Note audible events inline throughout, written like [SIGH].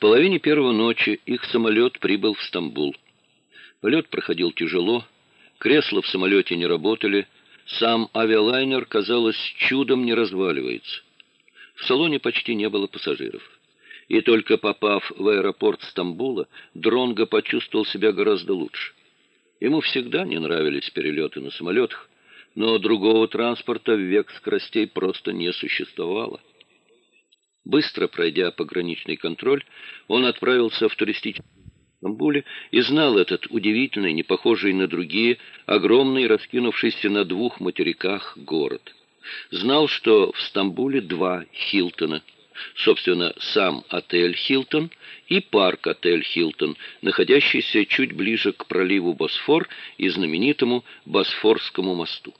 Половине первого ночи их самолет прибыл в Стамбул. Полет проходил тяжело, кресла в самолете не работали, сам авиалайнер, казалось, чудом не разваливается. В салоне почти не было пассажиров. И только попав в аэропорт Стамбула, Дронго почувствовал себя гораздо лучше. Ему всегда не нравились перелеты на самолетах, но другого транспорта в век скоростей просто не существовало. Быстро пройдя пограничный контроль, он отправился в туристический Стамбуле и знал этот удивительный, не похожий на другие, огромный, раскинувшийся на двух материках город. Знал, что в Стамбуле два Хилтона. Собственно, сам отель «Хилтон» и парк-отель «Хилтон», находящийся чуть ближе к проливу Босфор и знаменитому Босфорскому мосту.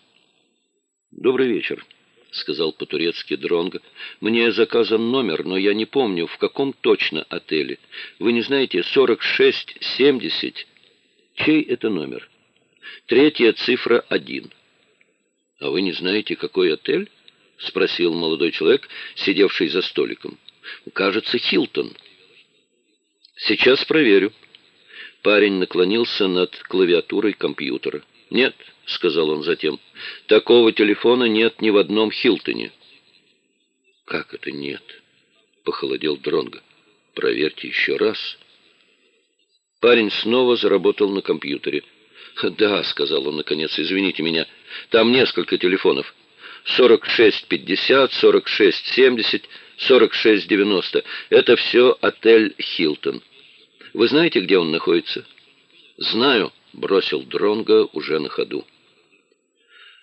«Добрый вечер», — сказал по-турецки Дронго. «Мне заказан номер, но я не помню, в каком точно отеле. Вы не знаете, 4670. Чей это номер? Третья цифра — один». «А вы не знаете, какой отель?» — спросил молодой человек, сидевший за столиком. «Кажется, Хилтон». «Сейчас проверю». Парень наклонился над клавиатурой компьютера. «Нет», — сказал он затем, — «такого телефона нет ни в одном Хилтоне». «Как это нет?» — похолодел Дронго. «Проверьте еще раз». Парень снова заработал на компьютере. «Да», — сказал он наконец, — «извините меня, там несколько телефонов. 4650, 4670, 4690. Это все отель «Хилтон». Вы знаете, где он находится?» «Знаю», бросил Дронга уже на ходу.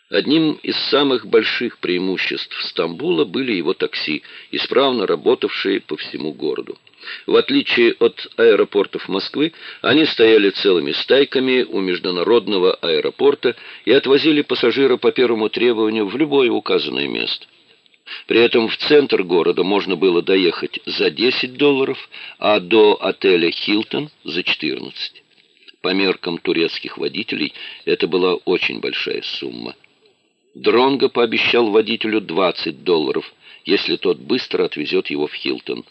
Одним из самых больших преимуществ Стамбула были его такси, исправно работавшие по всему городу. В отличие от аэропортов Москвы, они стояли целыми стайками у международного аэропорта и отвозили пассажира по первому требованию в любое указанное место. При этом в центр города можно было доехать за 10 долларов, а до отеля «Хилтон» за 14. По меркам турецких водителей это была очень большая сумма. Дронго пообещал водителю 20 долларов, если тот быстро отвезет его в Хилтон.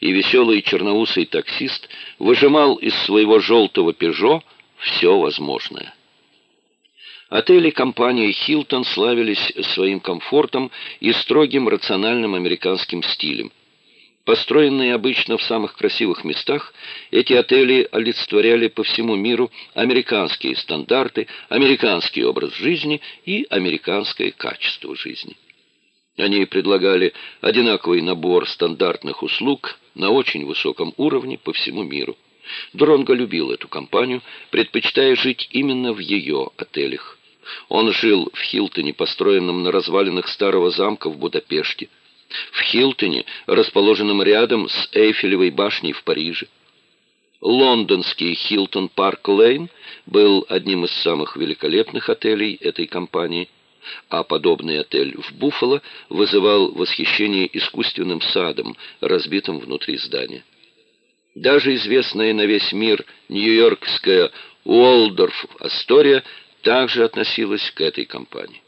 И веселый черноусый таксист выжимал из своего желтого «Пежо» все возможное. Отели компании «Хилтон» славились своим комфортом и строгим рациональным американским стилем. Построенные обычно в самых красивых местах, эти отели олицетворяли по всему миру американские стандарты, американский образ жизни и американское качество жизни. Они предлагали одинаковый набор стандартных услуг на очень высоком уровне по всему миру. Дронго любил эту компанию, предпочитая жить именно в ее отелях. Он жил в Хилтоне, построенном на развалинах старого замка в Будапеште в Хилтоне, расположенном рядом с Эйфелевой башней в Париже. Лондонский Хилтон Парк Лейн был одним из самых великолепных отелей этой компании, а подобный отель в Буффало вызывал восхищение искусственным садом, разбитым внутри здания. Даже известная на весь мир нью-йоркская Уолдорф Астория также относилась к этой компании.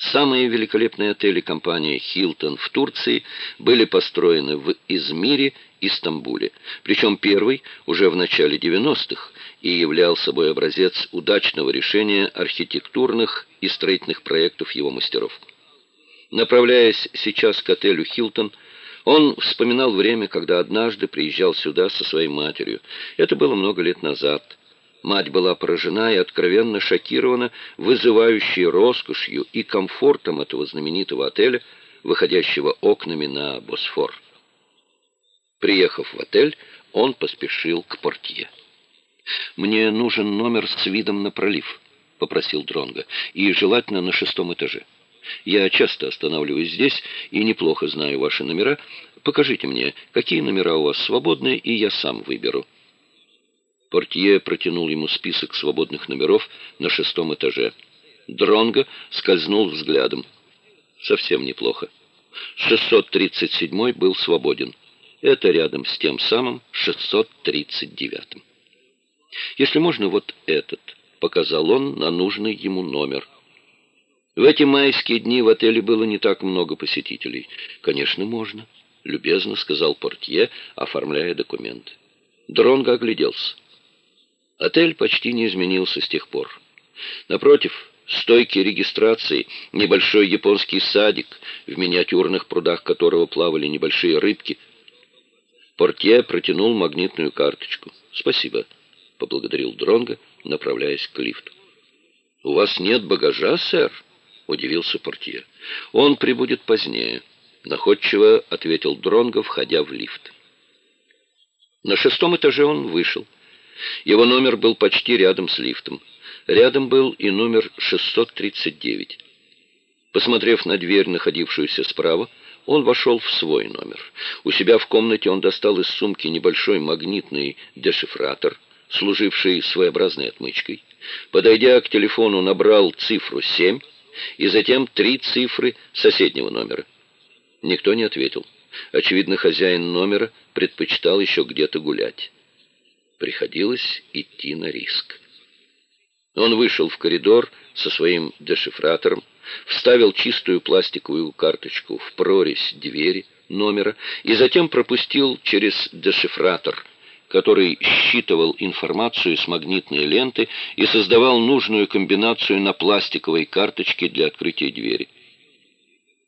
Самые великолепные отели компании «Хилтон» в Турции были построены в Измире и Стамбуле. Причем первый уже в начале 90-х и являл собой образец удачного решения архитектурных и строительных проектов его мастеров. Направляясь сейчас к отелю «Хилтон», он вспоминал время, когда однажды приезжал сюда со своей матерью. Это было много лет назад – Мать была поражена и откровенно шокирована вызывающей роскошью и комфортом этого знаменитого отеля, выходящего окнами на Босфор. Приехав в отель, он поспешил к портье. «Мне нужен номер с видом на пролив», — попросил Дронго, «и желательно на шестом этаже. Я часто останавливаюсь здесь и неплохо знаю ваши номера. Покажите мне, какие номера у вас свободны, и я сам выберу». Портье протянул ему список свободных номеров на шестом этаже. Дронго скользнул взглядом. Совсем неплохо. 637 был свободен. Это рядом с тем самым 639. Если можно, вот этот, показал он на нужный ему номер. В эти майские дни в отеле было не так много посетителей. Конечно, можно. — любезно сказал портье, оформляя документы. Дронго огляделся. Отель почти не изменился с тех пор. Напротив, стойки регистрации, небольшой японский садик, в миниатюрных прудах которого плавали небольшие рыбки. Портье протянул магнитную карточку. «Спасибо», — поблагодарил Дронго, направляясь к лифту. «У вас нет багажа, сэр?» — удивился портье. «Он прибудет позднее», — находчиво ответил Дронго, входя в лифт. На шестом этаже он вышел. Его номер был почти рядом с лифтом. Рядом был и номер 639. Посмотрев на дверь, находившуюся справа, он вошел в свой номер. У себя в комнате он достал из сумки небольшой магнитный дешифратор, служивший своеобразной отмычкой. Подойдя к телефону, набрал цифру 7 и затем три цифры соседнего номера. Никто не ответил. Очевидно, хозяин номера предпочитал еще где-то гулять. Приходилось идти на риск. Он вышел в коридор со своим дешифратором, вставил чистую пластиковую карточку в прорезь двери номера и затем пропустил через дешифратор, который считывал информацию с магнитной ленты и создавал нужную комбинацию на пластиковой карточке для открытия двери.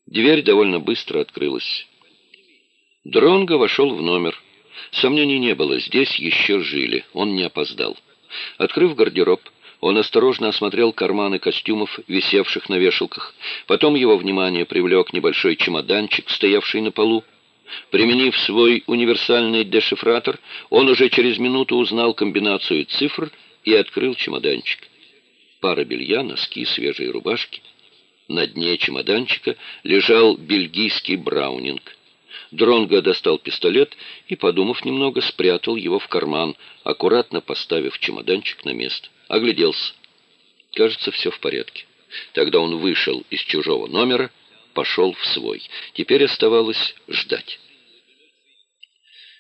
Дверь довольно быстро открылась. Дронго вошел в номер. Сомнений не было, здесь еще жили, он не опоздал. Открыв гардероб, он осторожно осмотрел карманы костюмов, висевших на вешалках. Потом его внимание привлек небольшой чемоданчик, стоявший на полу. Применив свой универсальный дешифратор, он уже через минуту узнал комбинацию цифр и открыл чемоданчик. Пара белья, носки, свежие рубашки. На дне чемоданчика лежал бельгийский браунинг. Дронго достал пистолет и, подумав немного, спрятал его в карман, аккуратно поставив чемоданчик на место. Огляделся. Кажется, все в порядке. Тогда он вышел из чужого номера, пошел в свой. Теперь оставалось ждать.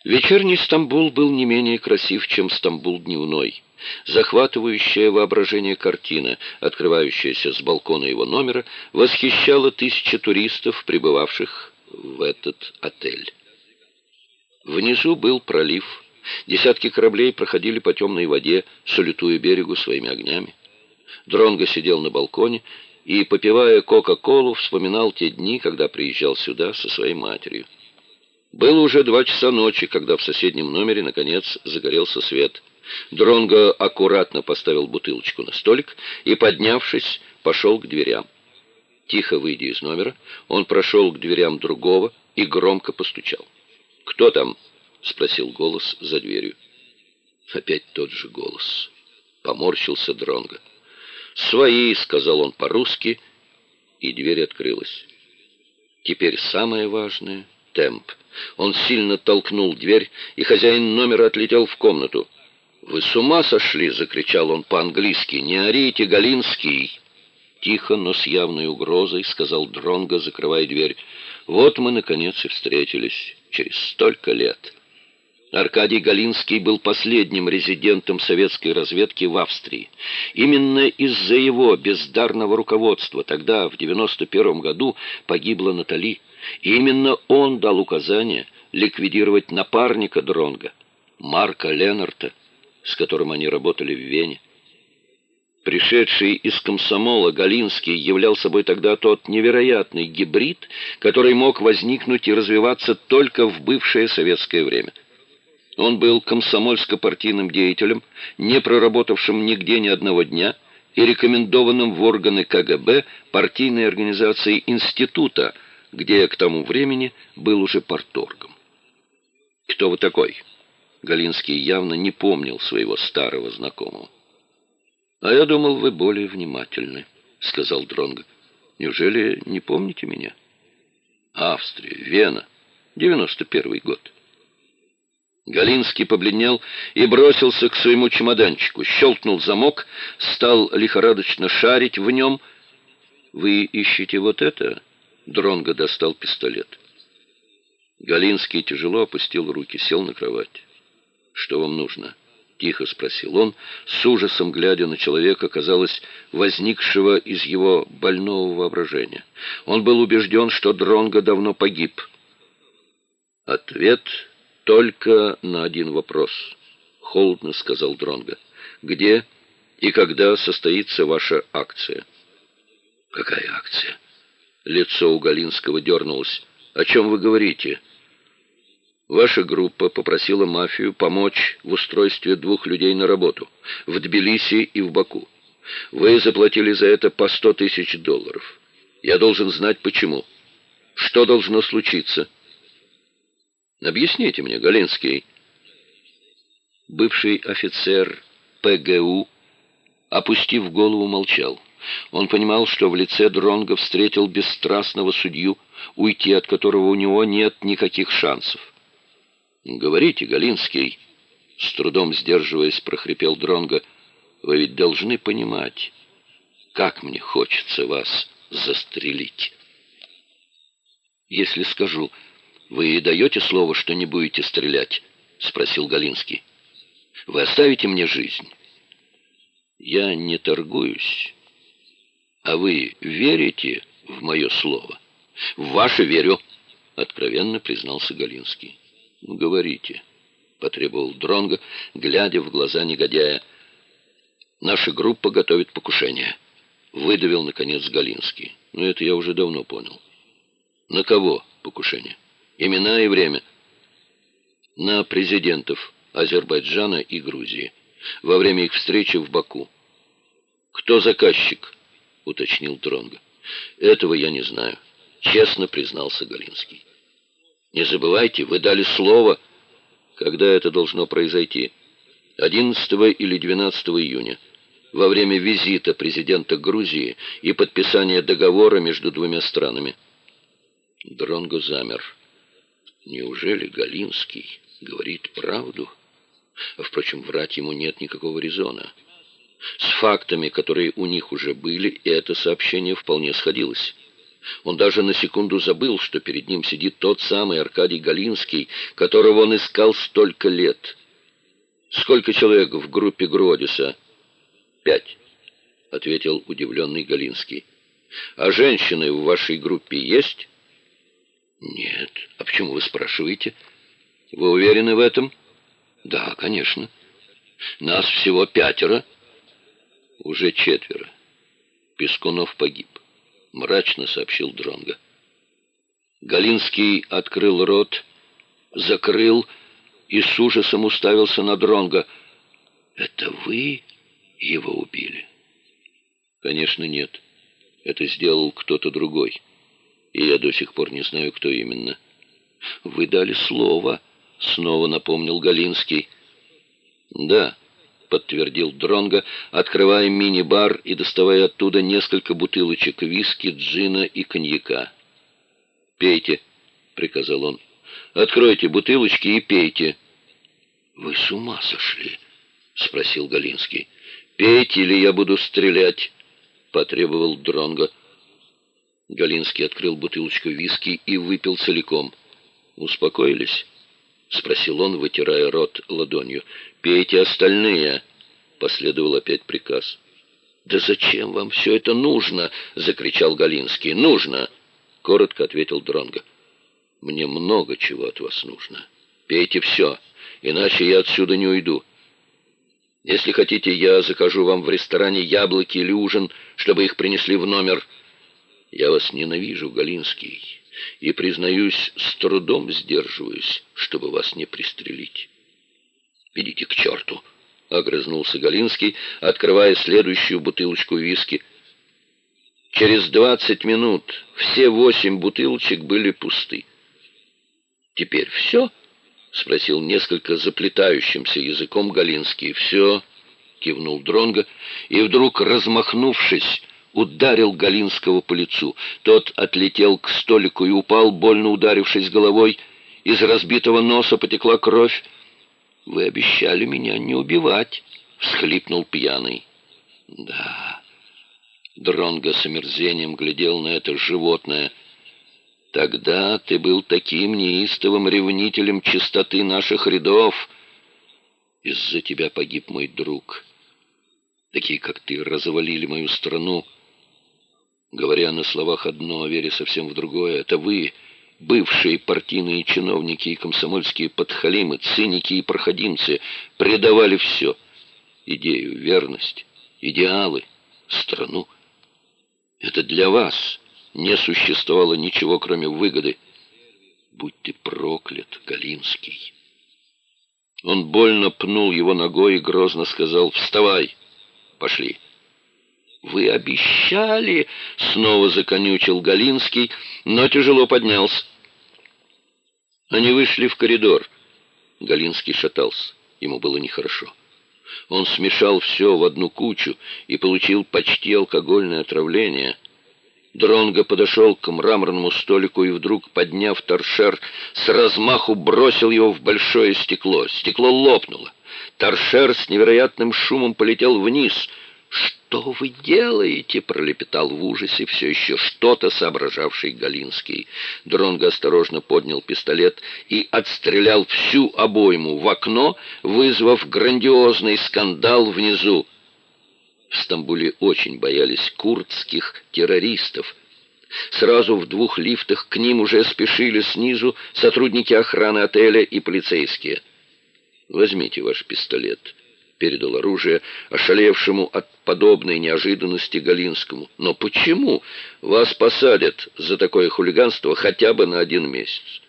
Вечерний Стамбул был не менее красив, чем Стамбул дневной. Захватывающая воображение картина, открывающаяся с балкона его номера, восхищала тысячи туристов, прибывавших в этот отель. Внизу был пролив. Десятки кораблей проходили по темной воде, салютуя берегу своими огнями. Дронго сидел на балконе и, попивая Кока-Колу, вспоминал те дни, когда приезжал сюда со своей матерью. Было уже два часа ночи, когда в соседнем номере, наконец, загорелся свет. Дронго аккуратно поставил бутылочку на столик и, поднявшись, пошел к дверям. Тихо выйдя из номера, он прошел к дверям другого и громко постучал. «Кто там?» — спросил голос за дверью. Опять тот же голос. Поморщился Дронго. «Свои», — сказал он по-русски, и дверь открылась. Теперь самое важное — темп. Он сильно толкнул дверь, и хозяин номера отлетел в комнату. «Вы с ума сошли!» — закричал он по-английски. «Не орите, Галинский!» Тихо, но с явной угрозой, сказал Дронго, закрывая дверь. «Вот мы, наконец, и встретились. Через столько лет». Аркадий Галинский был последним резидентом советской разведки в Австрии. Именно из-за его бездарного руководства тогда, в 91 году, погибла Натали. И именно он дал указание ликвидировать напарника Дронга, Марка Ленарта, с которым они работали в Вене. Пришедший из комсомола Галинский являл собой тогда тот невероятный гибрид, который мог возникнуть и развиваться только в бывшее советское время. Он был комсомольско-партийным деятелем, не проработавшим нигде ни одного дня и рекомендованным в органы КГБ партийной организации института, где к тому времени был уже порторгом. «Кто вы такой?» Галинский явно не помнил своего старого знакомого. «А я думал, вы более внимательны», — сказал Дронго. «Неужели не помните меня?» «Австрия, Вена, девяносто первый год». Галинский побледнел и бросился к своему чемоданчику, щелкнул замок, стал лихорадочно шарить в нем. «Вы ищете вот это?» Дронго достал пистолет. Галинский тяжело опустил руки, сел на кровать. «Что вам нужно?» — тихо спросил он, с ужасом глядя на человека, казалось, возникшего из его больного воображения. Он был убежден, что Дронго давно погиб — Ответ только на один вопрос, холодно сказал Дронга. Где и когда состоится ваша акция? Какая акция? Лицо у Галинского дернулось. О чем вы говорите? Ваша группа попросила мафию помочь в устройстве двух людей на работу в Тбилиси и в Баку. Вы заплатили за это по сто тысяч долларов. Я должен знать, почему. Что должно случиться? Объясните мне, Галинский. Бывший офицер ПГУ, опустив голову, молчал. Он понимал, что в лице Дронга встретил бесстрастного судью, уйти от которого у него нет никаких шансов. «Говорите, Галинский», — с трудом сдерживаясь, прохрипел Дронга, — «вы ведь должны понимать, как мне хочется вас застрелить». «Если скажу, вы даете слово, что не будете стрелять?» — спросил Галинский. «Вы оставите мне жизнь?» «Я не торгуюсь». «А вы верите в мое слово?» «В ваше верю», — откровенно признался Галинский. «Говорите», — потребовал Дронго, глядя в глаза негодяя. «Наша группа готовит покушение», — выдавил, наконец, Галинский. «Но это я уже давно понял». «На кого покушение? Имена и время?» «На президентов Азербайджана и Грузии во время их встречи в Баку». «Кто заказчик?» — уточнил Дронго. «Этого я не знаю», — честно признался Галинский. «Не забывайте, вы дали слово, когда это должно произойти. 11 или 12 июня, во время визита президента Грузии и подписания договора между двумя странами». Дронго замер. «Неужели Галинский говорит правду?» Впрочем, врать ему нет никакого резона. С фактами, которые у них уже были, это сообщение вполне сходилось. Он даже на секунду забыл, что перед ним сидит тот самый Аркадий Галинский, которого он искал столько лет. «Сколько человек в группе Гродиса?» «Пять», — ответил удивленный Галинский. «А женщины в вашей группе есть?» «Нет. А почему вы спрашиваете?» «Вы уверены в этом?» «Да, конечно. Нас всего пятеро» уже четверо. Пескунов погиб, мрачно сообщил Дронга. Галинский открыл рот, закрыл и с ужасом уставился на Дронга. «Это вы его убили?» «Конечно, нет. Это сделал кто-то другой. И я до сих пор не знаю, кто именно». «Вы дали слово», — снова напомнил Галинский. «Да, подтвердил Дронго, открывая мини-бар и доставая оттуда несколько бутылочек виски, джина и коньяка. «Пейте», — приказал он. «Откройте бутылочки и пейте». «Вы с ума сошли?» — спросил Галинский. «Пейте, или я буду стрелять», — потребовал Дронго. Галинский открыл бутылочку виски и выпил целиком. «Успокоились?» — спросил он, вытирая рот ладонью. «Пейте остальные!» — последовал опять приказ. «Да зачем вам все это нужно?» — закричал Галинский. «Нужно!» — коротко ответил Дронго. «Мне много чего от вас нужно. Пейте все, иначе я отсюда не уйду. Если хотите, я закажу вам в ресторане яблоки или ужин, чтобы их принесли в номер. Я вас ненавижу, Галинский» и, признаюсь, с трудом сдерживаюсь, чтобы вас не пристрелить. «Идите к черту!» — огрызнулся Галинский, открывая следующую бутылочку виски. Через двадцать минут все восемь бутылочек были пусты. «Теперь все?» — спросил несколько заплетающимся языком Галинский. «Все», — кивнул Дронго, и вдруг, размахнувшись, ударил Галинского по лицу. Тот отлетел к столику и упал, больно ударившись головой. Из разбитого носа потекла кровь. «Вы обещали меня не убивать», — всхлипнул пьяный. «Да». Дронго с омерзением глядел на это животное. «Тогда ты был таким неистовым ревнителем чистоты наших рядов. Из-за тебя погиб мой друг. Такие, как ты, развалили мою страну» говоря на словах одно, а вере совсем в другое. Это вы, Бывшие партийные чиновники и комсомольские подхалимы, циники и проходимцы предавали все. Идею, верность, идеалы, страну. Это для вас не существовало ничего, кроме выгоды. Будь ты проклят, Галинский. Он больно пнул его ногой и грозно сказал «Вставай! Пошли!» «Вы обещали!» — снова законючил Галинский, но тяжело поднялся. Они вышли в коридор. Галинский шатался. Ему было нехорошо. Он смешал все в одну кучу и получил почти алкогольное отравление. Дронго подошел к мраморному столику и вдруг, подняв торшер, с размаху бросил его в большое стекло. Стекло лопнуло. Торшер с невероятным шумом полетел вниз — «Что вы делаете?» — пролепетал в ужасе все еще что-то соображавший Галинский. Дронго осторожно поднял пистолет и отстрелял всю обойму в окно, вызвав грандиозный скандал внизу. В Стамбуле очень боялись курдских террористов. Сразу в двух лифтах к ним уже спешили снизу сотрудники охраны отеля и полицейские. «Возьмите ваш пистолет», передал оружие ошалевшему от подобной неожиданности Галинскому. «Но почему вас посадят за такое хулиганство хотя бы на один месяц?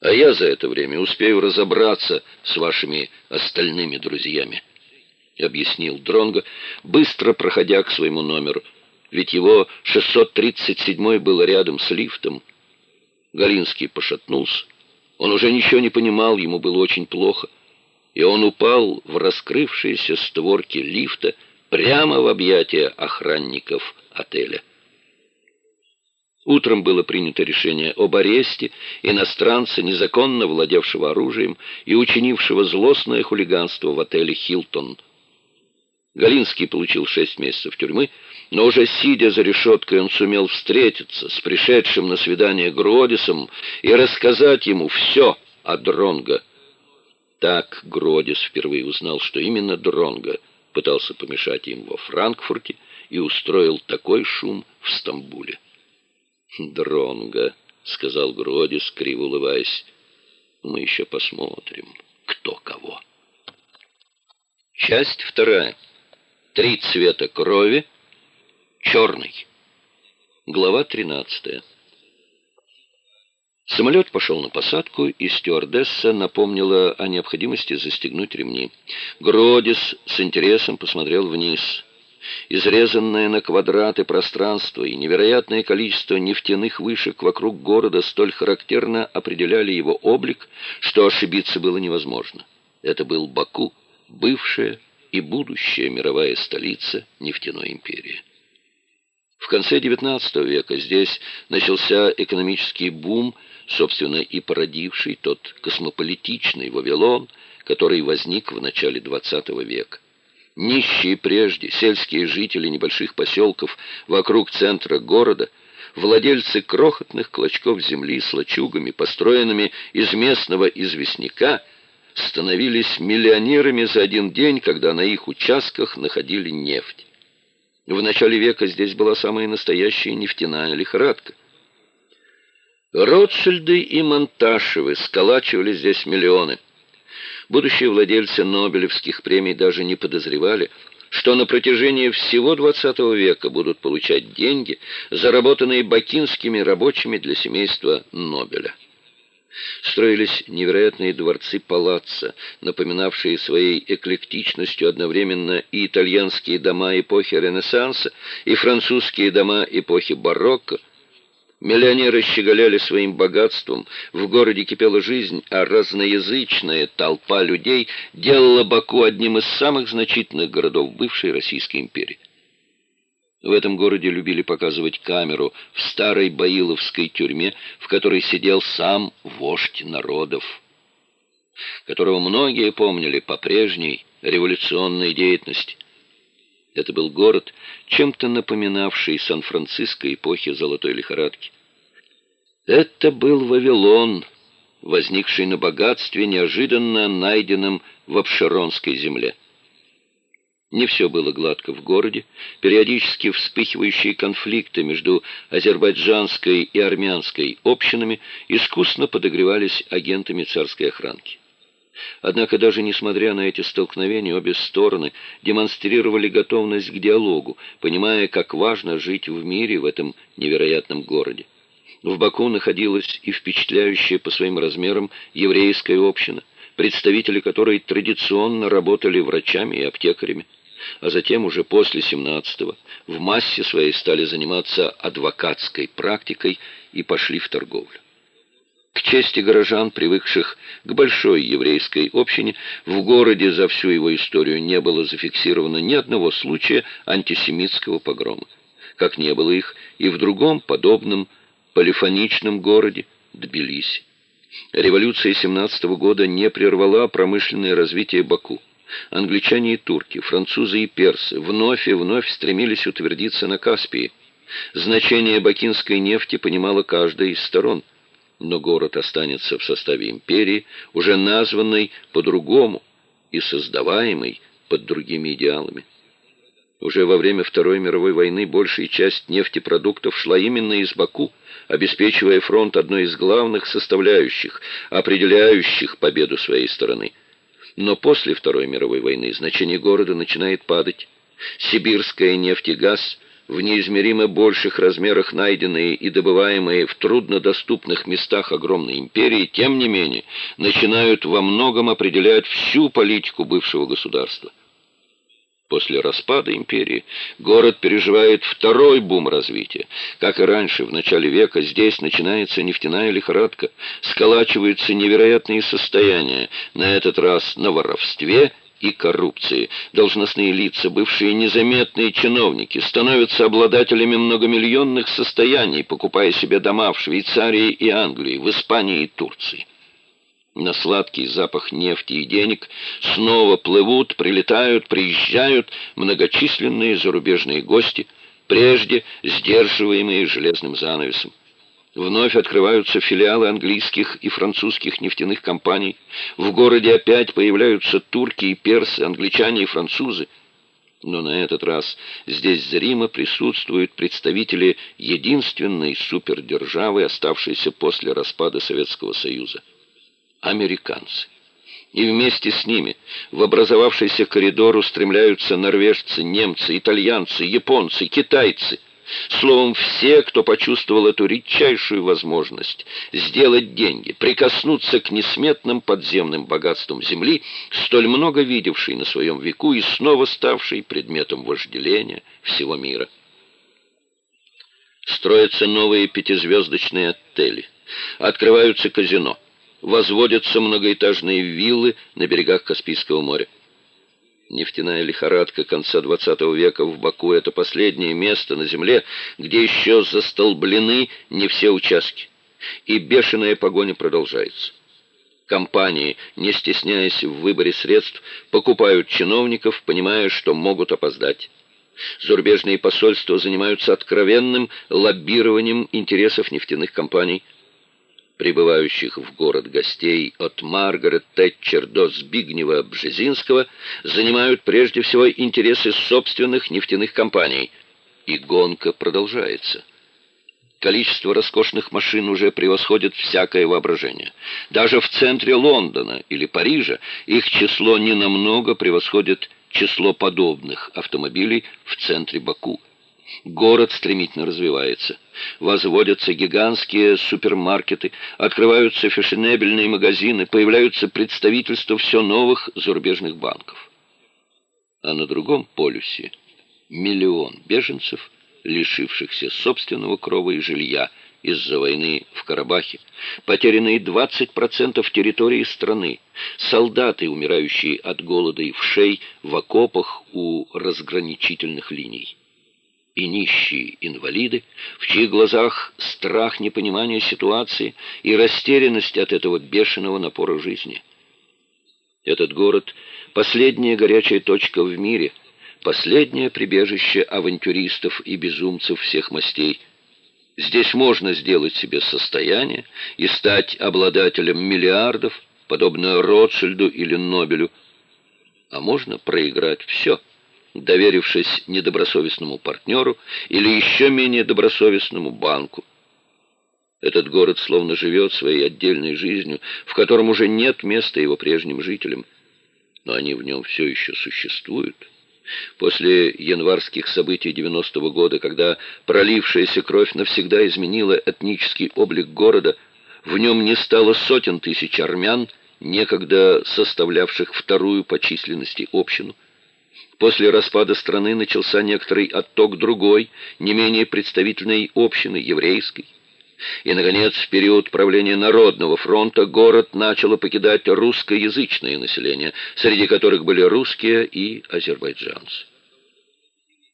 А я за это время успею разобраться с вашими остальными друзьями», — объяснил Дронго, быстро проходя к своему номеру, ведь его 637 был рядом с лифтом. Галинский пошатнулся. Он уже ничего не понимал, ему было очень плохо и он упал в раскрывшиеся створки лифта прямо в объятия охранников отеля. Утром было принято решение об аресте иностранца, незаконно владевшего оружием и учинившего злостное хулиганство в отеле «Хилтон». Галинский получил шесть месяцев тюрьмы, но уже сидя за решеткой он сумел встретиться с пришедшим на свидание Гродисом и рассказать ему все о Дронго. Так Гродис впервые узнал, что именно Дронго пытался помешать им во Франкфурте и устроил такой шум в Стамбуле. «Дронго», — сказал Гродис, криво улыбаясь, — «мы еще посмотрим, кто кого». Часть вторая. Три цвета крови. Черный. Глава тринадцатая. Самолет пошел на посадку, и стюардесса напомнила о необходимости застегнуть ремни. Гродис с интересом посмотрел вниз. Изрезанное на квадраты пространство и невероятное количество нефтяных вышек вокруг города столь характерно определяли его облик, что ошибиться было невозможно. Это был Баку, бывшая и будущая мировая столица нефтяной империи. В конце XIX века здесь начался экономический бум, собственно, и породивший тот космополитичный Вавилон, который возник в начале XX века. Нищие прежде, сельские жители небольших поселков вокруг центра города, владельцы крохотных клочков земли с лачугами, построенными из местного известняка, становились миллионерами за один день, когда на их участках находили нефть. В начале века здесь была самая настоящая нефтяная лихорадка. Ротшильды и Монташевы сколачивали здесь миллионы. Будущие владельцы Нобелевских премий даже не подозревали, что на протяжении всего XX века будут получать деньги, заработанные бакинскими рабочими для семейства Нобеля. Строились невероятные дворцы-палаццо, напоминавшие своей эклектичностью одновременно и итальянские дома эпохи Ренессанса, и французские дома эпохи барокко, Миллионеры щеголяли своим богатством, в городе кипела жизнь, а разноязычная толпа людей делала Баку одним из самых значительных городов бывшей Российской империи. В этом городе любили показывать камеру в старой Баиловской тюрьме, в которой сидел сам вождь народов, которого многие помнили по прежней революционной деятельности. Это был город, чем-то напоминавший Сан-Франциско эпохи золотой лихорадки. Это был Вавилон, возникший на богатстве, неожиданно найденном в Обширонской земле. Не все было гладко в городе. Периодически вспыхивающие конфликты между азербайджанской и армянской общинами искусно подогревались агентами царской охранки. Однако даже несмотря на эти столкновения, обе стороны демонстрировали готовность к диалогу, понимая, как важно жить в мире в этом невероятном городе. В Баку находилась и впечатляющая по своим размерам еврейская община, представители которой традиционно работали врачами и аптекарями а затем уже после 17-го в массе своей стали заниматься адвокатской практикой и пошли в торговлю. К чести горожан, привыкших к большой еврейской общине, в городе за всю его историю не было зафиксировано ни одного случая антисемитского погрома, как не было их и в другом подобном полифоничном городе Тбилиси. Революция 17 -го года не прервала промышленное развитие Баку. Англичане и турки, французы и персы вновь и вновь стремились утвердиться на Каспии. Значение бакинской нефти понимала каждая из сторон. Но город останется в составе империи, уже названной по-другому и создаваемой под другими идеалами. Уже во время Второй мировой войны большая часть нефтепродуктов шла именно из Баку, обеспечивая фронт одной из главных составляющих, определяющих победу своей стороны – но после Второй мировой войны значение города начинает падать. Сибирская нефть и газ, в неизмеримо больших размерах найденные и добываемые в труднодоступных местах огромной империи, тем не менее, начинают во многом определять всю политику бывшего государства. После распада империи город переживает второй бум развития. Как и раньше, в начале века, здесь начинается нефтяная лихорадка, сколачиваются невероятные состояния, на этот раз на воровстве и коррупции. Должностные лица, бывшие незаметные чиновники, становятся обладателями многомиллионных состояний, покупая себе дома в Швейцарии и Англии, в Испании и Турции на сладкий запах нефти и денег, снова плывут, прилетают, приезжают многочисленные зарубежные гости, прежде сдерживаемые железным занавесом. Вновь открываются филиалы английских и французских нефтяных компаний. В городе опять появляются турки и персы, англичане и французы. Но на этот раз здесь зримо присутствуют представители единственной супердержавы, оставшейся после распада Советского Союза американцы. И вместе с ними в образовавшийся коридор устремляются норвежцы, немцы, итальянцы, японцы, китайцы. Словом, все, кто почувствовал эту редчайшую возможность сделать деньги, прикоснуться к несметным подземным богатствам земли, столь много видевший на своем веку и снова ставший предметом вожделения всего мира. Строятся новые пятизвездочные отели, открываются казино – возводятся многоэтажные виллы на берегах Каспийского моря. Нефтяная лихорадка конца XX века в Баку – это последнее место на Земле, где еще застолблены не все участки. И бешеная погоня продолжается. Компании, не стесняясь в выборе средств, покупают чиновников, понимая, что могут опоздать. Зарубежные посольства занимаются откровенным лоббированием интересов нефтяных компаний – прибывающих в город гостей от Маргарет Тэтчер до Збигнева Бжезинского занимают прежде всего интересы собственных нефтяных компаний. И гонка продолжается. Количество роскошных машин уже превосходит всякое воображение. Даже в центре Лондона или Парижа их число ненамного превосходит число подобных автомобилей в центре Баку. Город стремительно развивается. Возводятся гигантские супермаркеты, открываются фешенебельные магазины, появляются представительства все новых зарубежных банков. А на другом полюсе миллион беженцев, лишившихся собственного крова и жилья из-за войны в Карабахе, потерянные 20% территории страны, солдаты, умирающие от голода и вшей в окопах у разграничительных линий и нищие инвалиды, в чьих глазах страх непонимания ситуации и растерянность от этого бешеного напора жизни. Этот город — последняя горячая точка в мире, последнее прибежище авантюристов и безумцев всех мастей. Здесь можно сделать себе состояние и стать обладателем миллиардов, подобно Ротшильду или Нобелю, а можно проиграть все — доверившись недобросовестному партнеру или еще менее добросовестному банку. Этот город словно живет своей отдельной жизнью, в котором уже нет места его прежним жителям. Но они в нем все еще существуют. После январских событий 90-го года, когда пролившаяся кровь навсегда изменила этнический облик города, в нем не стало сотен тысяч армян, некогда составлявших вторую по численности общину. После распада страны начался некоторый отток другой, не менее представительной общины, еврейской. И, наконец, в период правления Народного фронта город начало покидать русскоязычное население, среди которых были русские и азербайджанцы.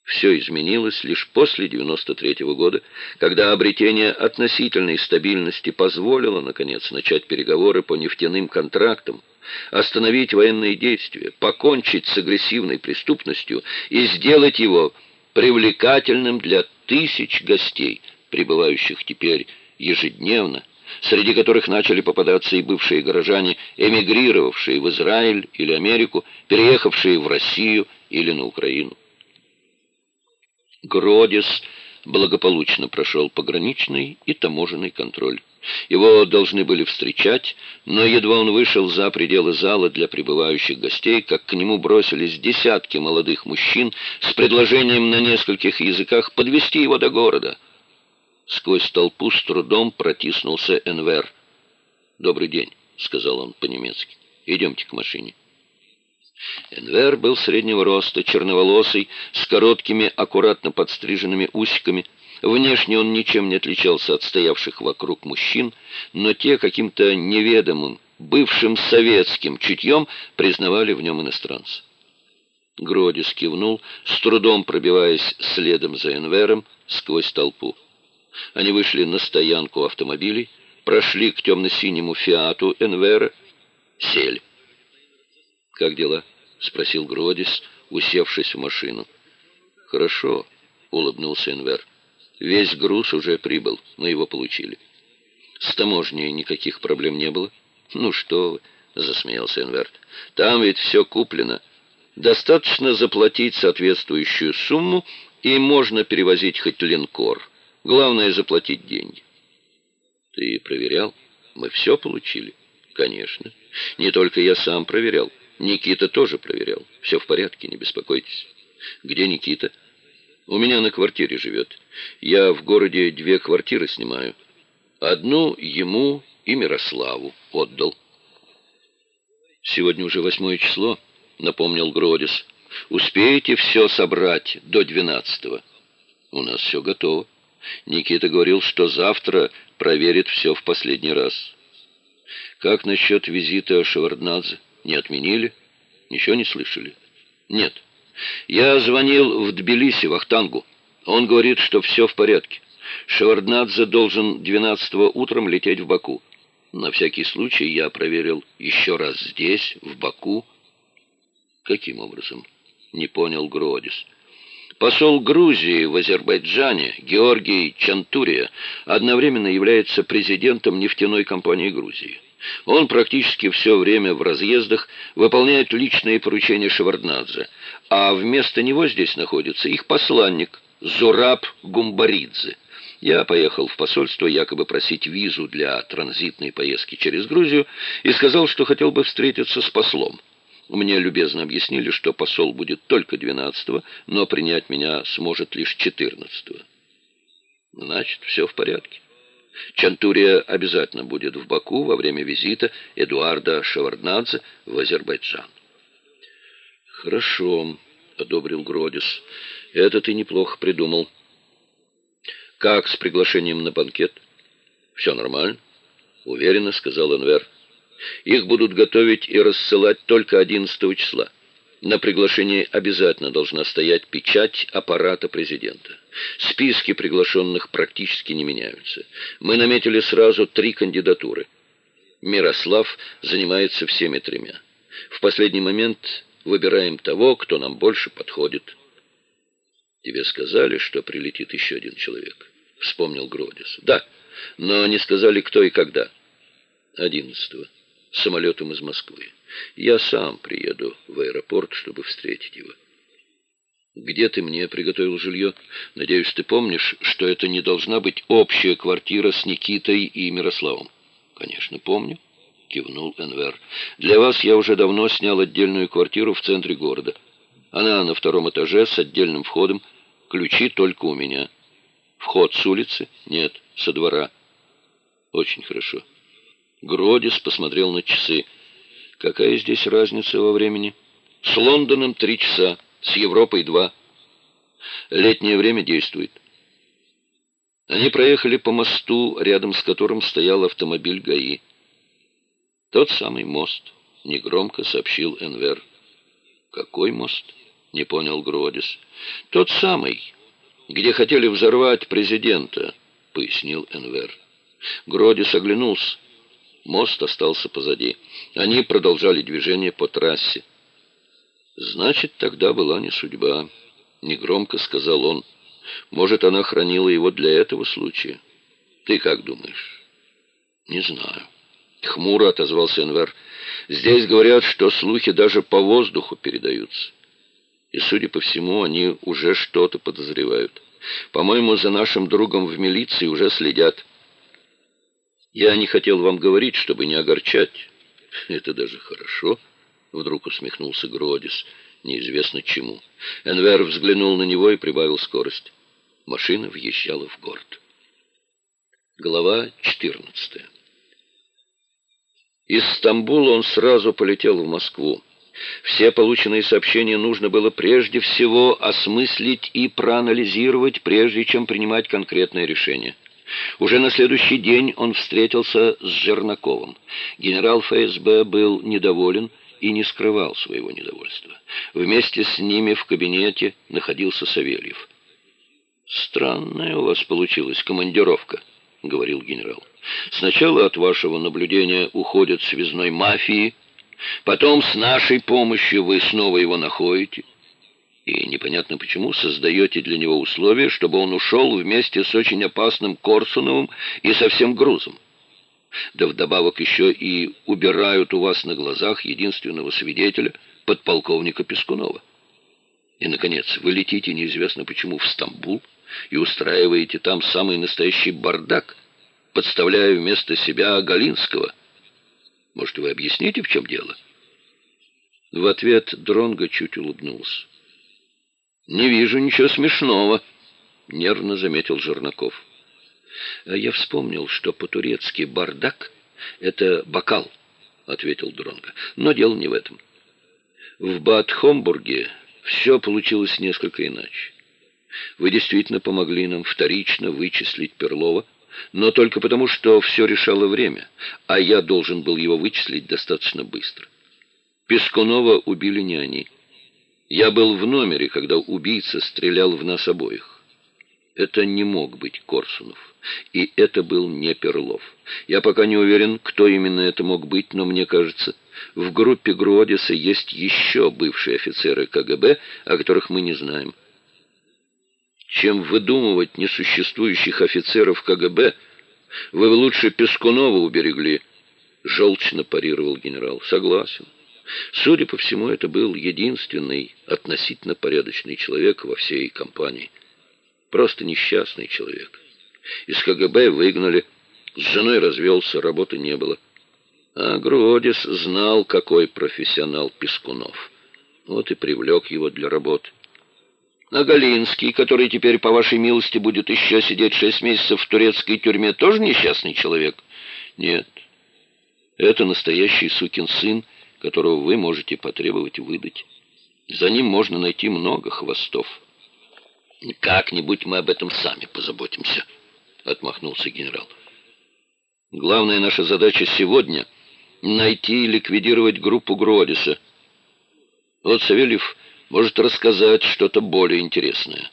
Все изменилось лишь после 93 -го года, когда обретение относительной стабильности позволило, наконец, начать переговоры по нефтяным контрактам, остановить военные действия, покончить с агрессивной преступностью и сделать его привлекательным для тысяч гостей, прибывающих теперь ежедневно, среди которых начали попадаться и бывшие горожане, эмигрировавшие в Израиль или Америку, переехавшие в Россию или на Украину. Гродис благополучно прошел пограничный и таможенный контроль. Его должны были встречать, но едва он вышел за пределы зала для прибывающих гостей, как к нему бросились десятки молодых мужчин с предложением на нескольких языках подвести его до города. Сквозь толпу с трудом протиснулся Энвер. «Добрый день», — сказал он по-немецки. «Идемте к машине». Энвер был среднего роста, черноволосый, с короткими, аккуратно подстриженными усиками. Внешне он ничем не отличался от стоявших вокруг мужчин, но те каким-то неведомым, бывшим советским чутьем признавали в нем иностранца. Гродис кивнул, с трудом пробиваясь следом за Энвером сквозь толпу. Они вышли на стоянку автомобилей, прошли к темно-синему «Фиату» Энвера, сели. «Как дела?» — спросил Гродис, усевшись в машину. «Хорошо», — улыбнулся Энвер. «Весь груз уже прибыл, мы его получили». «С таможней никаких проблем не было?» «Ну что вы», — засмеялся Энвер. «Там ведь все куплено. Достаточно заплатить соответствующую сумму, и можно перевозить хоть линкор. Главное — заплатить деньги». «Ты проверял? Мы все получили?» «Конечно. Не только я сам проверял. Никита тоже проверял. Все в порядке, не беспокойтесь. Где Никита? У меня на квартире живет. Я в городе две квартиры снимаю. Одну ему и Мирославу отдал. Сегодня уже восьмое число, напомнил Гродис. Успеете все собрать до двенадцатого? У нас все готово. Никита говорил, что завтра проверит все в последний раз. Как насчет визита Шеварднадзе? Не отменили? Ничего не слышали? Нет. Я звонил в Тбилиси, Вахтангу. Он говорит, что все в порядке. Шеварднадзе должен 12 утром лететь в Баку. На всякий случай я проверил еще раз здесь, в Баку. Каким образом? Не понял Гродис. Посол Грузии в Азербайджане Георгий Чантурия одновременно является президентом нефтяной компании Грузии. Он практически все время в разъездах выполняет личные поручения Шеварднадзе, а вместо него здесь находится их посланник Зураб Гумбаридзе. Я поехал в посольство якобы просить визу для транзитной поездки через Грузию и сказал, что хотел бы встретиться с послом. Мне любезно объяснили, что посол будет только 12-го, но принять меня сможет лишь 14-го. Значит, все в порядке. Чантурия обязательно будет в Баку во время визита Эдуарда Шеварднадзе в Азербайджан. «Хорошо», — одобрил Гродис. «Это ты неплохо придумал». «Как с приглашением на банкет?» «Все нормально», — уверенно сказал Энвер. «Их будут готовить и рассылать только 11 числа». На приглашении обязательно должна стоять печать аппарата президента. Списки приглашенных практически не меняются. Мы наметили сразу три кандидатуры. Мирослав занимается всеми тремя. В последний момент выбираем того, кто нам больше подходит. Тебе сказали, что прилетит еще один человек? Вспомнил Гродис. Да, но не сказали, кто и когда. Одиннадцатого. Самолетом из Москвы. Я сам приеду в аэропорт, чтобы встретить его. Где ты мне приготовил жилье? Надеюсь, ты помнишь, что это не должна быть общая квартира с Никитой и Мирославом. Конечно, помню, кивнул Энвер. Для вас я уже давно снял отдельную квартиру в центре города. Она на втором этаже с отдельным входом. Ключи только у меня. Вход с улицы? Нет, со двора. Очень хорошо. Гродис посмотрел на часы. Какая здесь разница во времени? С Лондоном три часа с Европой два. Летнее время действует. Они проехали по мосту, рядом с которым стоял автомобиль ГАИ. Тот самый мост, негромко сообщил Энвер. Какой мост? Не понял Гродис. Тот самый, где хотели взорвать президента, пояснил Энвер. Гродис оглянулся. Мост остался позади. Они продолжали движение по трассе. «Значит, тогда была не судьба», — негромко сказал он. «Может, она хранила его для этого случая? Ты как думаешь?» «Не знаю». Хмуро отозвался Энвер. «Здесь говорят, что слухи даже по воздуху передаются. И, судя по всему, они уже что-то подозревают. По-моему, за нашим другом в милиции уже следят. Я не хотел вам говорить, чтобы не огорчать. [LAUGHS] Это даже хорошо». Вдруг усмехнулся Гродис, неизвестно чему. Энвер взглянул на него и прибавил скорость. Машина въезжала в город. Глава 14 Из Стамбула он сразу полетел в Москву. Все полученные сообщения нужно было прежде всего осмыслить и проанализировать, прежде чем принимать конкретное решение. Уже на следующий день он встретился с Жернаковым. Генерал ФСБ был недоволен и не скрывал своего недовольства. Вместе с ними в кабинете находился Савельев. «Странная у вас получилась командировка», — говорил генерал. «Сначала от вашего наблюдения уходят связной мафии, потом с нашей помощью вы снова его находите, и непонятно почему создаете для него условия, чтобы он ушел вместе с очень опасным Корсуновым и со всем грузом. Да вдобавок еще и убирают у вас на глазах единственного свидетеля, подполковника Пескунова. И, наконец, вы летите неизвестно почему в Стамбул и устраиваете там самый настоящий бардак, подставляя вместо себя Галинского. Может, вы объясните, в чем дело?» В ответ Дронго чуть улыбнулся. «Не вижу ничего смешного», — нервно заметил Жернаков. А «Я вспомнил, что по-турецки бардак — это бокал», — ответил Дронго. «Но дело не в этом. В Бад-Хомбурге все получилось несколько иначе. Вы действительно помогли нам вторично вычислить Перлова, но только потому, что все решало время, а я должен был его вычислить достаточно быстро. Пескунова убили не они. Я был в номере, когда убийца стрелял в нас обоих. Это не мог быть Корсунов. И это был не Перлов. Я пока не уверен, кто именно это мог быть, но мне кажется, в группе Гродиса есть еще бывшие офицеры КГБ, о которых мы не знаем. Чем выдумывать несуществующих офицеров КГБ, вы лучше Пескунова уберегли, желчно парировал генерал. Согласен. Судя по всему, это был единственный относительно порядочный человек во всей компании. Просто несчастный человек. Из КГБ выгнали. С женой развелся, работы не было. А Гродис знал, какой профессионал Пескунов. Вот и привлек его для работы. А Галинский, который теперь, по вашей милости, будет еще сидеть шесть месяцев в турецкой тюрьме, тоже несчастный человек? Нет. Это настоящий сукин сын, которого вы можете потребовать выдать. За ним можно найти много хвостов. Как-нибудь мы об этом сами позаботимся. — отмахнулся генерал. «Главная наша задача сегодня — найти и ликвидировать группу Гродиса. Вот Савельев может рассказать что-то более интересное».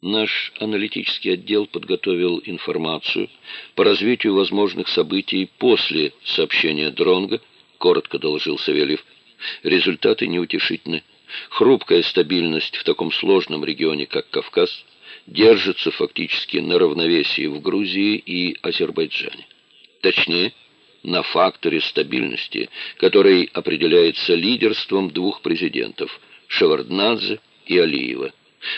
Наш аналитический отдел подготовил информацию по развитию возможных событий после сообщения Дронга, коротко доложил Савельев. Результаты неутешительны. Хрупкая стабильность в таком сложном регионе, как Кавказ – держится фактически на равновесии в Грузии и Азербайджане. Точнее, на факторе стабильности, который определяется лидерством двух президентов – Шеварднадзе и Алиева.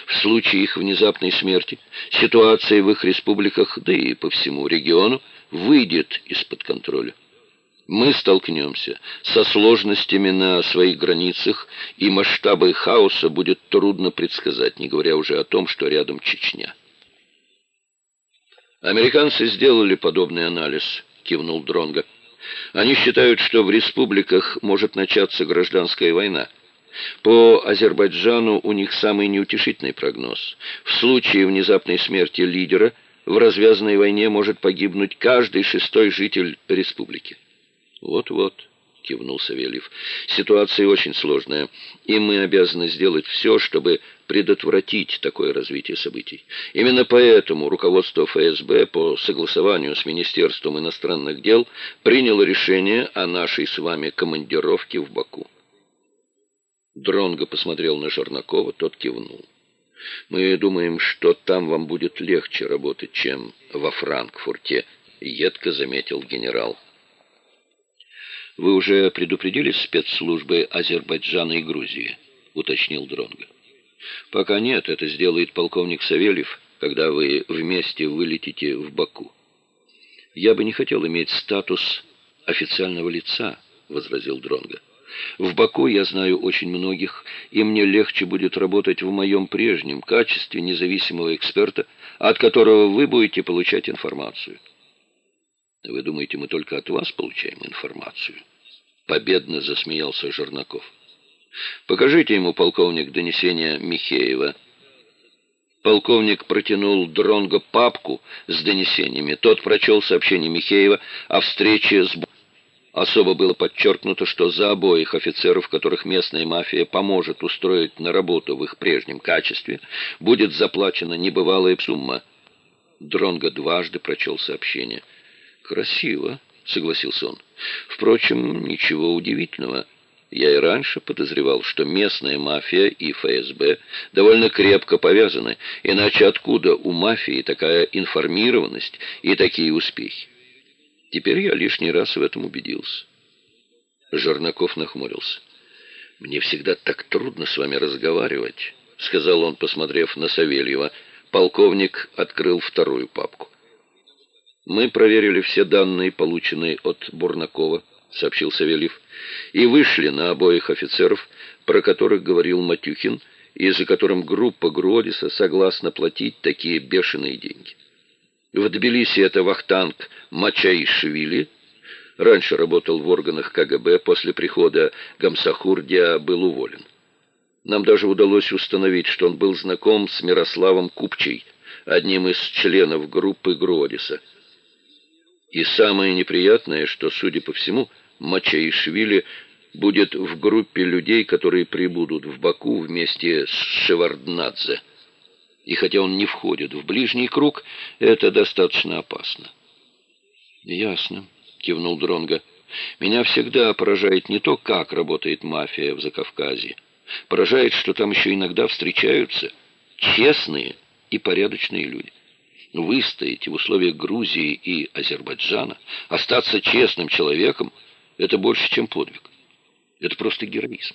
В случае их внезапной смерти ситуация в их республиках, да и по всему региону, выйдет из-под контроля. Мы столкнемся со сложностями на своих границах, и масштабы хаоса будет трудно предсказать, не говоря уже о том, что рядом Чечня. Американцы сделали подобный анализ, кивнул Дронга. Они считают, что в республиках может начаться гражданская война. По Азербайджану у них самый неутешительный прогноз. В случае внезапной смерти лидера в развязанной войне может погибнуть каждый шестой житель республики. Вот-вот, кивнул Савельев. Ситуация очень сложная, и мы обязаны сделать все, чтобы предотвратить такое развитие событий. Именно поэтому руководство ФСБ по согласованию с Министерством иностранных дел приняло решение о нашей с вами командировке в Баку. Дронго посмотрел на Жернакова, тот кивнул. «Мы думаем, что там вам будет легче работать, чем во Франкфурте», — едко заметил генерал. «Вы уже предупредили спецслужбы Азербайджана и Грузии?» — уточнил Дронго. «Пока нет, это сделает полковник Савельев, когда вы вместе вылетите в Баку». «Я бы не хотел иметь статус официального лица», — возразил Дронго. В Баку я знаю очень многих, и мне легче будет работать в моем прежнем качестве независимого эксперта, от которого вы будете получать информацию. Вы думаете, мы только от вас получаем информацию? Победно засмеялся Жернаков. Покажите ему, полковник, донесение Михеева. Полковник протянул Дронго папку с донесениями. Тот прочел сообщение Михеева о встрече с Особо было подчеркнуто, что за обоих офицеров, которых местная мафия поможет устроить на работу в их прежнем качестве, будет заплачена небывалая сумма. Дронго дважды прочел сообщение. «Красиво», — согласился он. «Впрочем, ничего удивительного. Я и раньше подозревал, что местная мафия и ФСБ довольно крепко повязаны, иначе откуда у мафии такая информированность и такие успехи? Теперь я лишний раз в этом убедился. Жернаков нахмурился. «Мне всегда так трудно с вами разговаривать», — сказал он, посмотрев на Савельева. Полковник открыл вторую папку. «Мы проверили все данные, полученные от Бурнакова», — сообщил Савельев, «и вышли на обоих офицеров, про которых говорил Матюхин, и за которым группа Гродиса согласна платить такие бешеные деньги». В Тбилиси это Вахтанг Мачаишвили. Раньше работал в органах КГБ, после прихода Гамсахурдия был уволен. Нам даже удалось установить, что он был знаком с Мирославом Купчей, одним из членов группы Гродиса. И самое неприятное, что, судя по всему, Мачаишвили будет в группе людей, которые прибудут в Баку вместе с Шеварднадзе и хотя он не входит в ближний круг, это достаточно опасно. «Ясно», — кивнул Дронга. «Меня всегда поражает не то, как работает мафия в Закавказье. Поражает, что там еще иногда встречаются честные и порядочные люди. Выстоять в условиях Грузии и Азербайджана, остаться честным человеком — это больше, чем подвиг. Это просто героизм.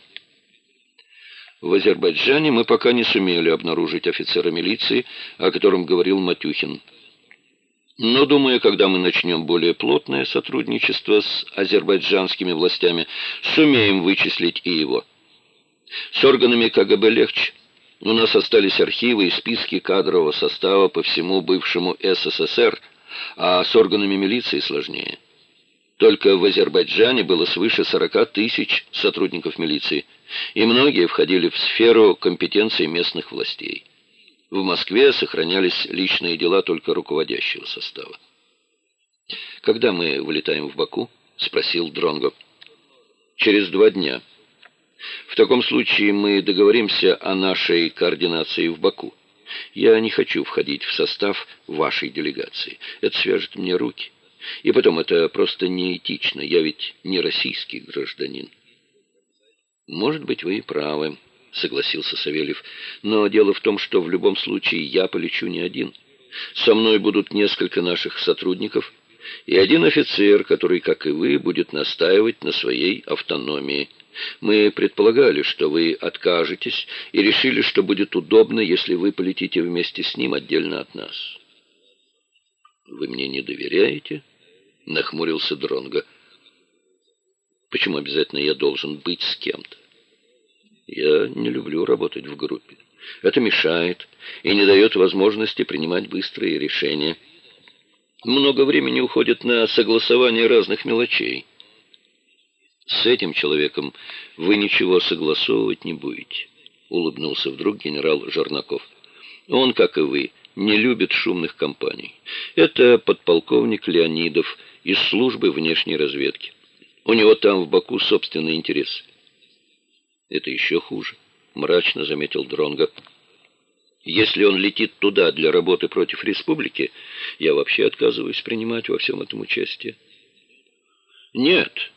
В Азербайджане мы пока не сумели обнаружить офицера милиции, о котором говорил Матюхин. Но, думаю, когда мы начнем более плотное сотрудничество с азербайджанскими властями, сумеем вычислить и его. С органами КГБ легче. У нас остались архивы и списки кадрового состава по всему бывшему СССР, а с органами милиции сложнее. Только в Азербайджане было свыше 40 тысяч сотрудников милиции, и многие входили в сферу компетенции местных властей. В Москве сохранялись личные дела только руководящего состава. «Когда мы вылетаем в Баку?» — спросил Дронго. «Через два дня. В таком случае мы договоримся о нашей координации в Баку. Я не хочу входить в состав вашей делегации. Это свяжет мне руки». И потом, это просто неэтично. Я ведь не российский гражданин. Может быть, вы и правы, согласился Савельев. Но дело в том, что в любом случае я полечу не один. Со мной будут несколько наших сотрудников, И один офицер, который, как и вы, будет настаивать на своей автономии. Мы предполагали, что вы откажетесь, и решили, что будет удобно, если вы полетите вместе с ним отдельно от нас. Вы мне не доверяете? нахмурился Дронга. Почему обязательно я должен быть с кем-то? Я не люблю работать в группе. Это мешает и не дает возможности принимать быстрые решения. Много времени уходит на согласование разных мелочей. С этим человеком вы ничего согласовывать не будете, улыбнулся вдруг генерал Жернаков. Он, как и вы, не любит шумных компаний. Это подполковник Леонидов из службы внешней разведки. У него там в Баку собственный интерес. Это еще хуже, мрачно заметил Дронга. Если он летит туда для работы против республики, я вообще отказываюсь принимать во всем этом участие. Нет,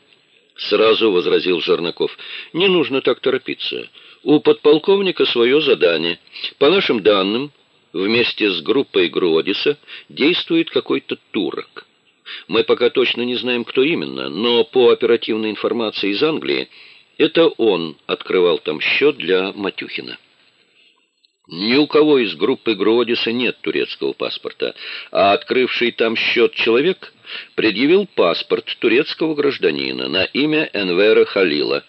сразу возразил Жернаков. Не нужно так торопиться. У подполковника свое задание. По нашим данным, вместе с группой Гродиса действует какой-то турок. Мы пока точно не знаем, кто именно, но по оперативной информации из Англии, это он открывал там счет для Матюхина. Ни у кого из группы Гродиса нет турецкого паспорта, а открывший там счет человек предъявил паспорт турецкого гражданина на имя Энвера Халила.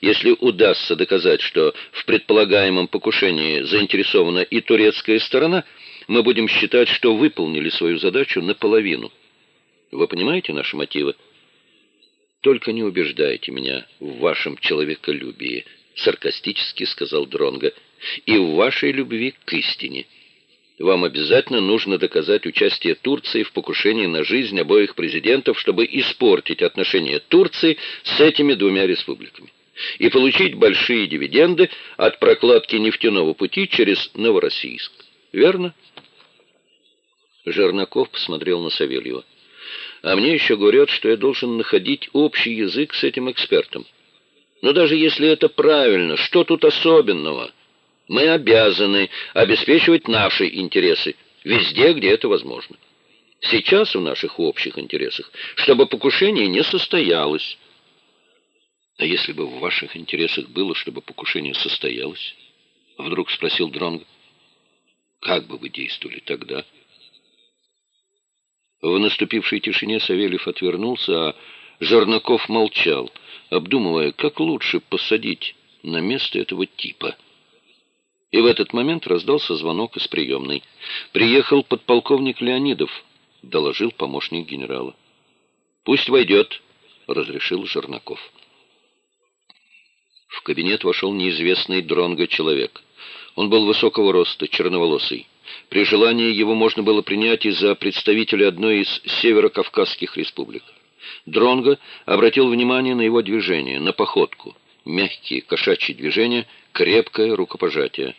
Если удастся доказать, что в предполагаемом покушении заинтересована и турецкая сторона, мы будем считать, что выполнили свою задачу наполовину. Вы понимаете наши мотивы? Только не убеждайте меня в вашем человеколюбии, саркастически сказал Дронга и в вашей любви к истине. Вам обязательно нужно доказать участие Турции в покушении на жизнь обоих президентов, чтобы испортить отношения Турции с этими двумя республиками и получить большие дивиденды от прокладки нефтяного пути через Новороссийск. Верно? Жернаков посмотрел на Савельева. А мне еще говорят, что я должен находить общий язык с этим экспертом. Но даже если это правильно, что тут особенного? Мы обязаны обеспечивать наши интересы везде, где это возможно. Сейчас в наших общих интересах, чтобы покушение не состоялось. А если бы в ваших интересах было, чтобы покушение состоялось? Вдруг спросил Дронг. Как бы вы действовали тогда? В наступившей тишине Савельев отвернулся, а Жернаков молчал, обдумывая, как лучше посадить на место этого типа. И в этот момент раздался звонок из приемной. «Приехал подполковник Леонидов», — доложил помощник генерала. «Пусть войдет», — разрешил Жернаков. В кабинет вошел неизвестный дронго человек. Он был высокого роста, черноволосый. При желании его можно было принять и за представителя одной из северокавказских республик. Дронго обратил внимание на его движение, на походку — мягкие кошачьи движения, крепкое рукопожатие.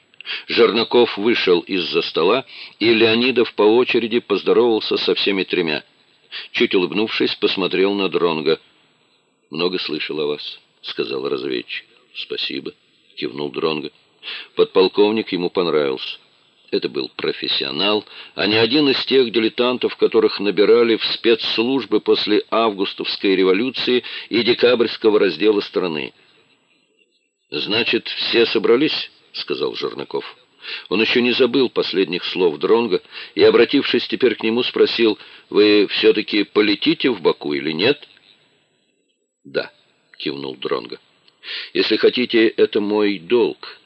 Жернаков вышел из-за стола, и Леонидов по очереди поздоровался со всеми тремя. Чуть улыбнувшись, посмотрел на Дронга. «Много слышал о вас», — сказал разведчик. «Спасибо», — кивнул Дронга. Подполковник ему понравился. Это был профессионал, а не один из тех дилетантов, которых набирали в спецслужбы после августовской революции и декабрьского раздела страны. «Значит, все собрались?» — сказал Жернаков. Он еще не забыл последних слов Дронга и, обратившись теперь к нему, спросил, «Вы все-таки полетите в Баку или нет?» «Да», — кивнул Дронга. «Если хотите, это мой долг.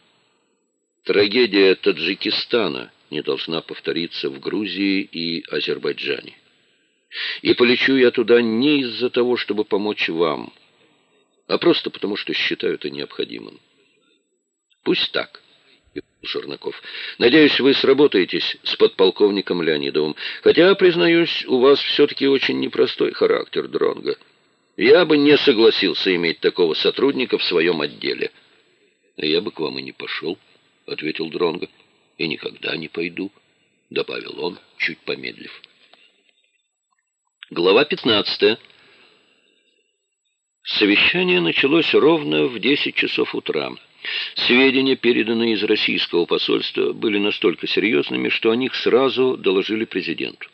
Трагедия Таджикистана не должна повториться в Грузии и Азербайджане. И полечу я туда не из-за того, чтобы помочь вам» а просто потому, что считаю это необходимым. Пусть так. Шернаков. Надеюсь, вы сработаетесь с подполковником Леонидовым. Хотя, признаюсь, у вас все-таки очень непростой характер, Дронга. Я бы не согласился иметь такого сотрудника в своем отделе. Я бы к вам и не пошел, ответил Дронга. И никогда не пойду, добавил он, чуть помедлив. Глава пятнадцатая. Совещание началось ровно в 10 часов утра. Сведения, переданные из российского посольства, были настолько серьезными, что о них сразу доложили президенту.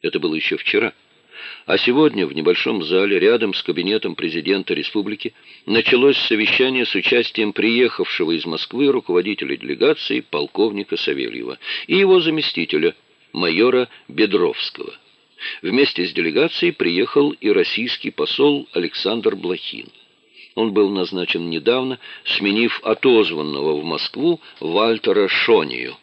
Это было еще вчера. А сегодня в небольшом зале рядом с кабинетом президента республики началось совещание с участием приехавшего из Москвы руководителя делегации полковника Савельева и его заместителя, майора Бедровского. Вместе с делегацией приехал и российский посол Александр Блохин. Он был назначен недавно, сменив отозванного в Москву Вальтера Шонию.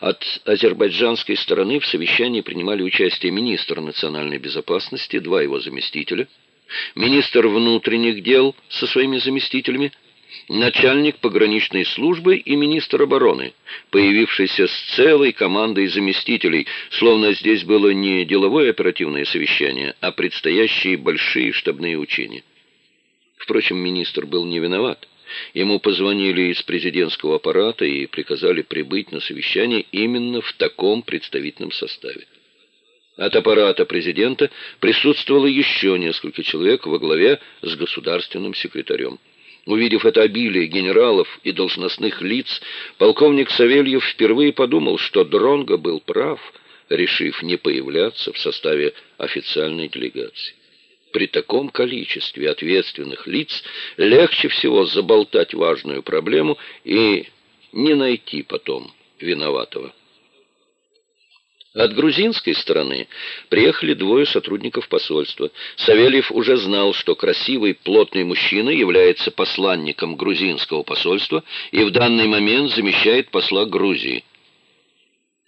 От азербайджанской стороны в совещании принимали участие министр национальной безопасности, два его заместителя, министр внутренних дел со своими заместителями, начальник пограничной службы и министр обороны, появившийся с целой командой заместителей, словно здесь было не деловое оперативное совещание, а предстоящие большие штабные учения. Впрочем, министр был не виноват. Ему позвонили из президентского аппарата и приказали прибыть на совещание именно в таком представительном составе. От аппарата президента присутствовало еще несколько человек во главе с государственным секретарем. Увидев это обилие генералов и должностных лиц, полковник Савельев впервые подумал, что Дронго был прав, решив не появляться в составе официальной делегации. При таком количестве ответственных лиц легче всего заболтать важную проблему и не найти потом виноватого. От грузинской стороны приехали двое сотрудников посольства. Савельев уже знал, что красивый, плотный мужчина является посланником грузинского посольства и в данный момент замещает посла Грузии.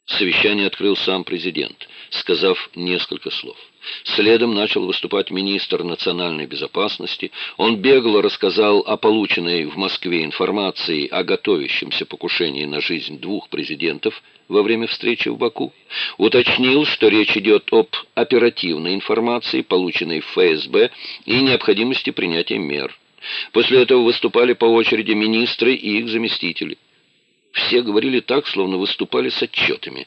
Совещание открыл сам президент, сказав несколько слов. Следом начал выступать министр национальной безопасности. Он бегло рассказал о полученной в Москве информации о готовящемся покушении на жизнь двух президентов во время встречи в Баку. Уточнил, что речь идет об оперативной информации, полученной в ФСБ, и необходимости принятия мер. После этого выступали по очереди министры и их заместители. Все говорили так, словно выступали с отчетами.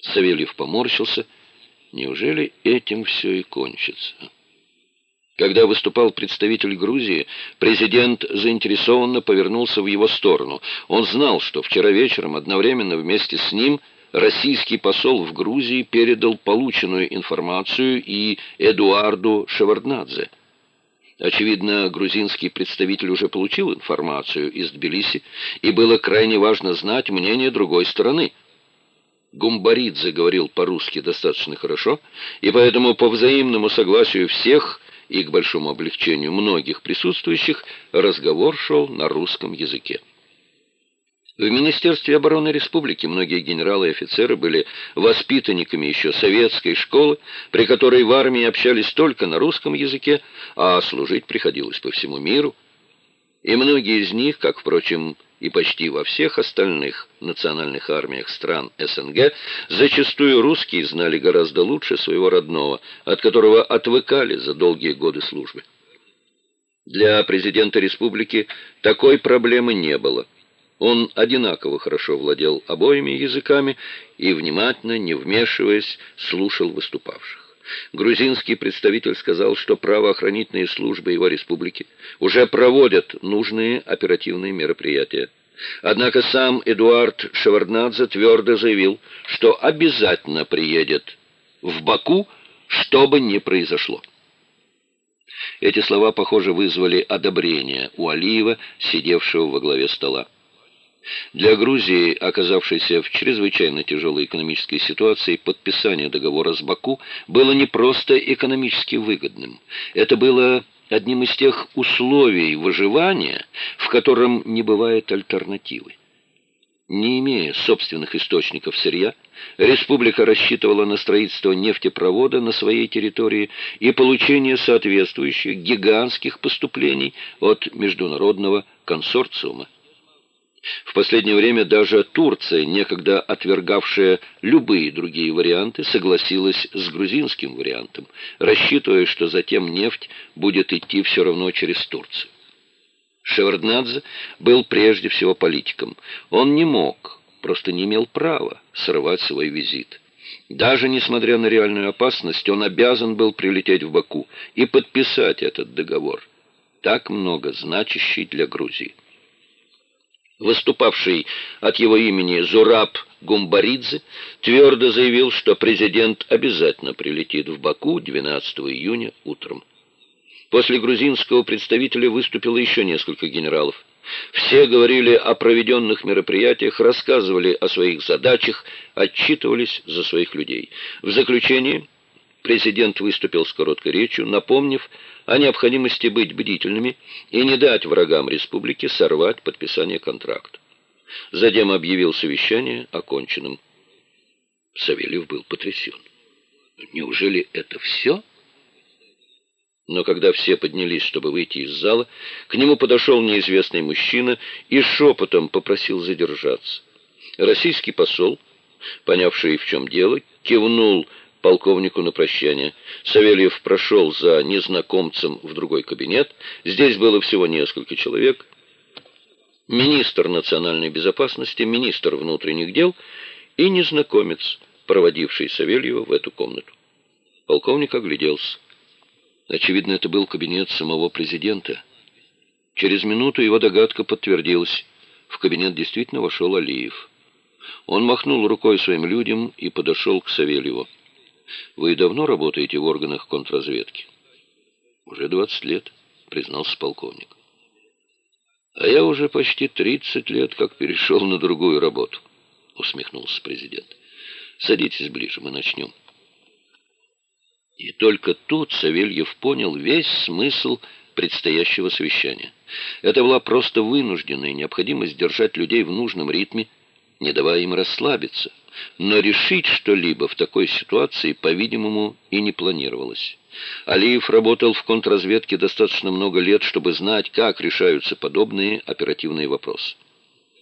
Савельев поморщился Неужели этим все и кончится? Когда выступал представитель Грузии, президент заинтересованно повернулся в его сторону. Он знал, что вчера вечером одновременно вместе с ним российский посол в Грузии передал полученную информацию и Эдуарду Шеварднадзе. Очевидно, грузинский представитель уже получил информацию из Тбилиси, и было крайне важно знать мнение другой стороны – Гумбаридзе говорил по-русски достаточно хорошо, и поэтому по взаимному согласию всех и к большому облегчению многих присутствующих разговор шел на русском языке. В Министерстве обороны республики многие генералы и офицеры были воспитанниками еще советской школы, при которой в армии общались только на русском языке, а служить приходилось по всему миру. И многие из них, как, впрочем, и почти во всех остальных национальных армиях стран СНГ зачастую русские знали гораздо лучше своего родного, от которого отвыкали за долгие годы службы. Для президента республики такой проблемы не было. Он одинаково хорошо владел обоими языками и, внимательно, не вмешиваясь, слушал выступавших. Грузинский представитель сказал, что правоохранительные службы его республики уже проводят нужные оперативные мероприятия. Однако сам Эдуард Шеварднадзе твердо заявил, что обязательно приедет в Баку, что бы ни произошло. Эти слова, похоже, вызвали одобрение у Алиева, сидевшего во главе стола. Для Грузии, оказавшейся в чрезвычайно тяжелой экономической ситуации, подписание договора с Баку было не просто экономически выгодным. Это было одним из тех условий выживания, в котором не бывает альтернативы. Не имея собственных источников сырья, республика рассчитывала на строительство нефтепровода на своей территории и получение соответствующих гигантских поступлений от международного консорциума. В последнее время даже Турция, некогда отвергавшая любые другие варианты, согласилась с грузинским вариантом, рассчитывая, что затем нефть будет идти все равно через Турцию. Шеварднадзе был прежде всего политиком. Он не мог, просто не имел права срывать свой визит. Даже несмотря на реальную опасность, он обязан был прилететь в Баку и подписать этот договор, так много значащий для Грузии. Выступавший от его имени Зураб Гумбаридзе твердо заявил, что президент обязательно прилетит в Баку 12 июня утром. После грузинского представителя выступило еще несколько генералов. Все говорили о проведенных мероприятиях, рассказывали о своих задачах, отчитывались за своих людей. В заключение президент выступил с короткой речью, напомнив о необходимости быть бдительными и не дать врагам республики сорвать подписание контракта. Затем объявил совещание оконченным. Савельев был потрясен. Неужели это все? Но когда все поднялись, чтобы выйти из зала, к нему подошел неизвестный мужчина и шепотом попросил задержаться. Российский посол, понявший в чем дело, кивнул полковнику на прощание. Савельев прошел за незнакомцем в другой кабинет. Здесь было всего несколько человек. Министр национальной безопасности, министр внутренних дел и незнакомец, проводивший Савельева в эту комнату. Полковник огляделся. Очевидно, это был кабинет самого президента. Через минуту его догадка подтвердилась. В кабинет действительно вошел Алиев. Он махнул рукой своим людям и подошел к Савельеву. Вы давно работаете в органах контрразведки? Уже 20 лет, признался полковник. А я уже почти 30 лет как перешел на другую работу, усмехнулся президент. Садитесь ближе, мы начнем. И только тут Савельев понял весь смысл предстоящего совещания. Это была просто вынужденная необходимость держать людей в нужном ритме, не давая им расслабиться. Но решить что-либо в такой ситуации, по-видимому, и не планировалось. Алиев работал в контрразведке достаточно много лет, чтобы знать, как решаются подобные оперативные вопросы.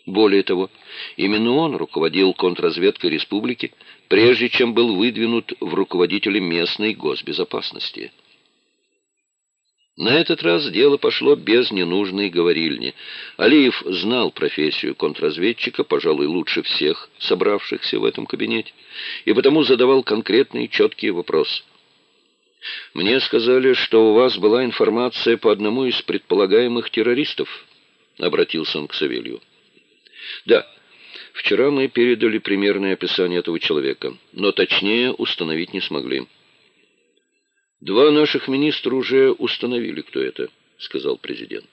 Более того, именно он руководил контрразведкой республики, прежде чем был выдвинут в руководители местной госбезопасности. На этот раз дело пошло без ненужной говорильни. Алиев знал профессию контрразведчика, пожалуй, лучше всех собравшихся в этом кабинете, и потому задавал конкретные четкие вопросы. «Мне сказали, что у вас была информация по одному из предполагаемых террористов», — обратился он к Савелью. «Да, вчера мы передали примерное описание этого человека, но точнее установить не смогли». «Два наших министра уже установили, кто это», — сказал президент.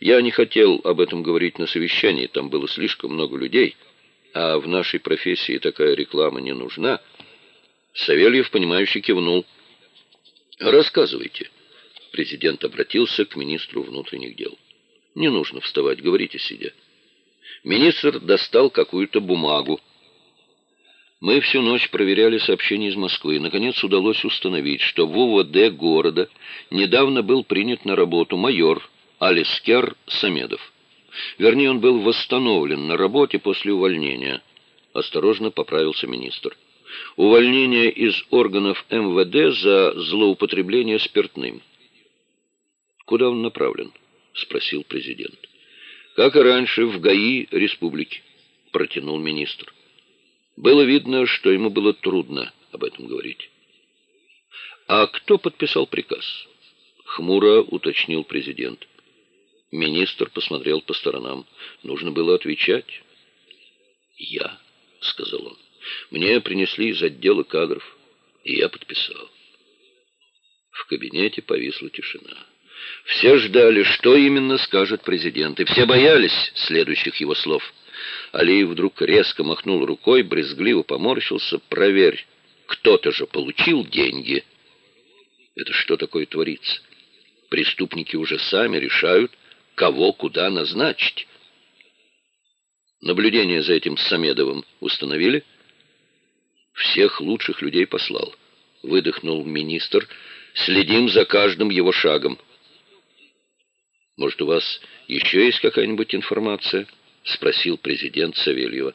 «Я не хотел об этом говорить на совещании, там было слишком много людей, а в нашей профессии такая реклама не нужна». Савельев, понимающе кивнул. «Рассказывайте». Президент обратился к министру внутренних дел. «Не нужно вставать, говорите сидя». Министр достал какую-то бумагу. Мы всю ночь проверяли сообщения из Москвы. Наконец удалось установить, что в УВД города недавно был принят на работу майор Алискер Самедов. Вернее, он был восстановлен на работе после увольнения. Осторожно поправился министр. Увольнение из органов МВД за злоупотребление спиртным. «Куда он направлен?» — спросил президент. «Как и раньше, в ГАИ республики», — протянул министр. Было видно, что ему было трудно об этом говорить. «А кто подписал приказ?» — хмуро уточнил президент. Министр посмотрел по сторонам. Нужно было отвечать. «Я», — сказал он, — «мне принесли из отдела кадров, и я подписал». В кабинете повисла тишина. Все ждали, что именно скажет президент, и все боялись следующих его слов — Алиев вдруг резко махнул рукой, брезгливо поморщился. «Проверь, кто-то же получил деньги!» Это что такое творится? Преступники уже сами решают, кого куда назначить. Наблюдение за этим Самедовым установили? Всех лучших людей послал. Выдохнул министр. Следим за каждым его шагом. Может, у вас еще есть какая-нибудь информация? — спросил президент Савельева.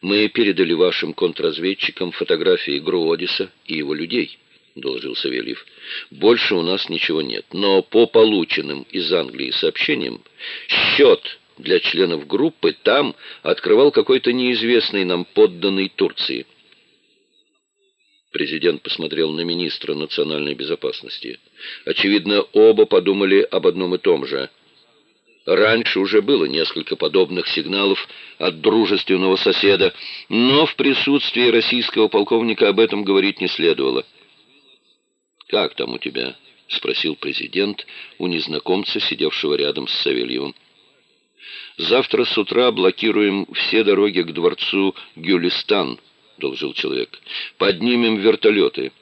«Мы передали вашим контрразведчикам фотографии Груодиса и его людей», — доложил Савельев. «Больше у нас ничего нет, но по полученным из Англии сообщениям счет для членов группы там открывал какой-то неизвестный нам подданный Турции». Президент посмотрел на министра национальной безопасности. Очевидно, оба подумали об одном и том же — Раньше уже было несколько подобных сигналов от дружественного соседа, но в присутствии российского полковника об этом говорить не следовало. «Как там у тебя?» — спросил президент у незнакомца, сидевшего рядом с Савельевым. «Завтра с утра блокируем все дороги к дворцу Гюлистан», — доложил человек. «Поднимем вертолеты.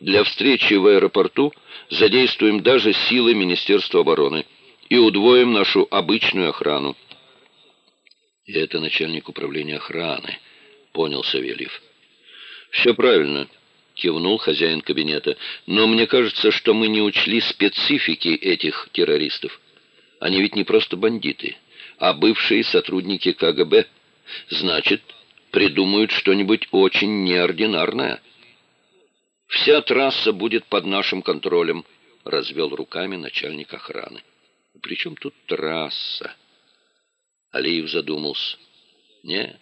Для встречи в аэропорту задействуем даже силы Министерства обороны» и удвоим нашу обычную охрану. Это начальник управления охраны, понял Савельев. Все правильно, кивнул хозяин кабинета. Но мне кажется, что мы не учли специфики этих террористов. Они ведь не просто бандиты, а бывшие сотрудники КГБ. Значит, придумают что-нибудь очень неординарное. Вся трасса будет под нашим контролем, развел руками начальник охраны. При чем тут трасса? Алиев задумался. Нет,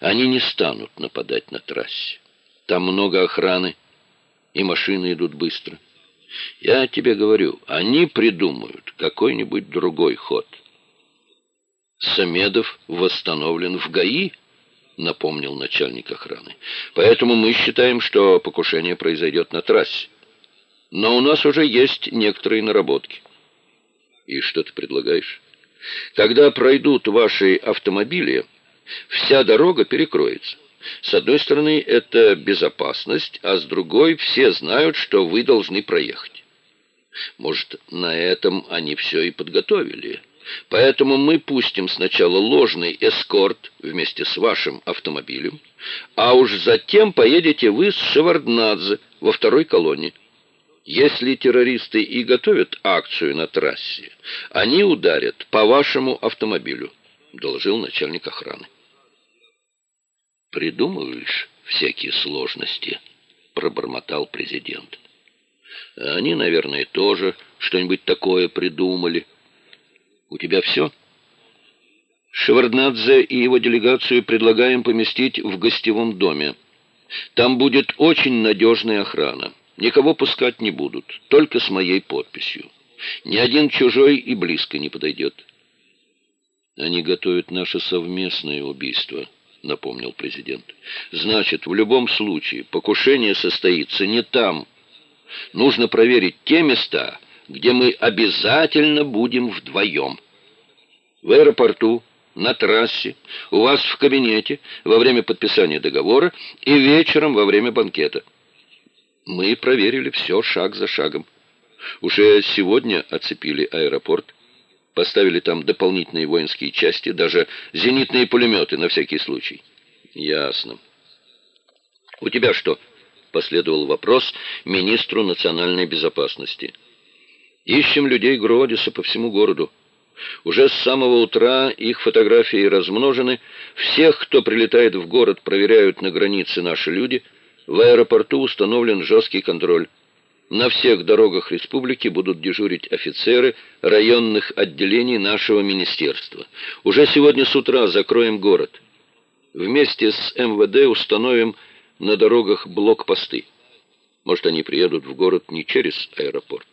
они не станут нападать на трассе. Там много охраны, и машины идут быстро. Я тебе говорю, они придумают какой-нибудь другой ход. Самедов восстановлен в ГАИ, напомнил начальник охраны. Поэтому мы считаем, что покушение произойдет на трассе. Но у нас уже есть некоторые наработки. И что ты предлагаешь? Когда пройдут ваши автомобили, вся дорога перекроется. С одной стороны, это безопасность, а с другой, все знают, что вы должны проехать. Может, на этом они все и подготовили. Поэтому мы пустим сначала ложный эскорт вместе с вашим автомобилем, а уж затем поедете вы с Шеварднадзе во второй колонне. Если террористы и готовят акцию на трассе, они ударят по вашему автомобилю, доложил начальник охраны. Придумываешь всякие сложности, пробормотал президент. Они, наверное, тоже что-нибудь такое придумали. У тебя все? Шеварднадзе и его делегацию предлагаем поместить в гостевом доме. Там будет очень надежная охрана. Никого пускать не будут, только с моей подписью. Ни один чужой и близко не подойдет. Они готовят наше совместное убийство, напомнил президент. Значит, в любом случае покушение состоится не там. Нужно проверить те места, где мы обязательно будем вдвоем. В аэропорту, на трассе, у вас в кабинете, во время подписания договора и вечером во время банкета. Мы проверили все шаг за шагом. Уже сегодня оцепили аэропорт, поставили там дополнительные воинские части, даже зенитные пулеметы на всякий случай. Ясно. У тебя что? Последовал вопрос министру национальной безопасности. Ищем людей Гродиса по всему городу. Уже с самого утра их фотографии размножены. Всех, кто прилетает в город, проверяют на границе наши люди – в аэропорту установлен жесткий контроль. На всех дорогах республики будут дежурить офицеры районных отделений нашего министерства. Уже сегодня с утра закроем город. Вместе с МВД установим на дорогах блокпосты. Может, они приедут в город не через аэропорт.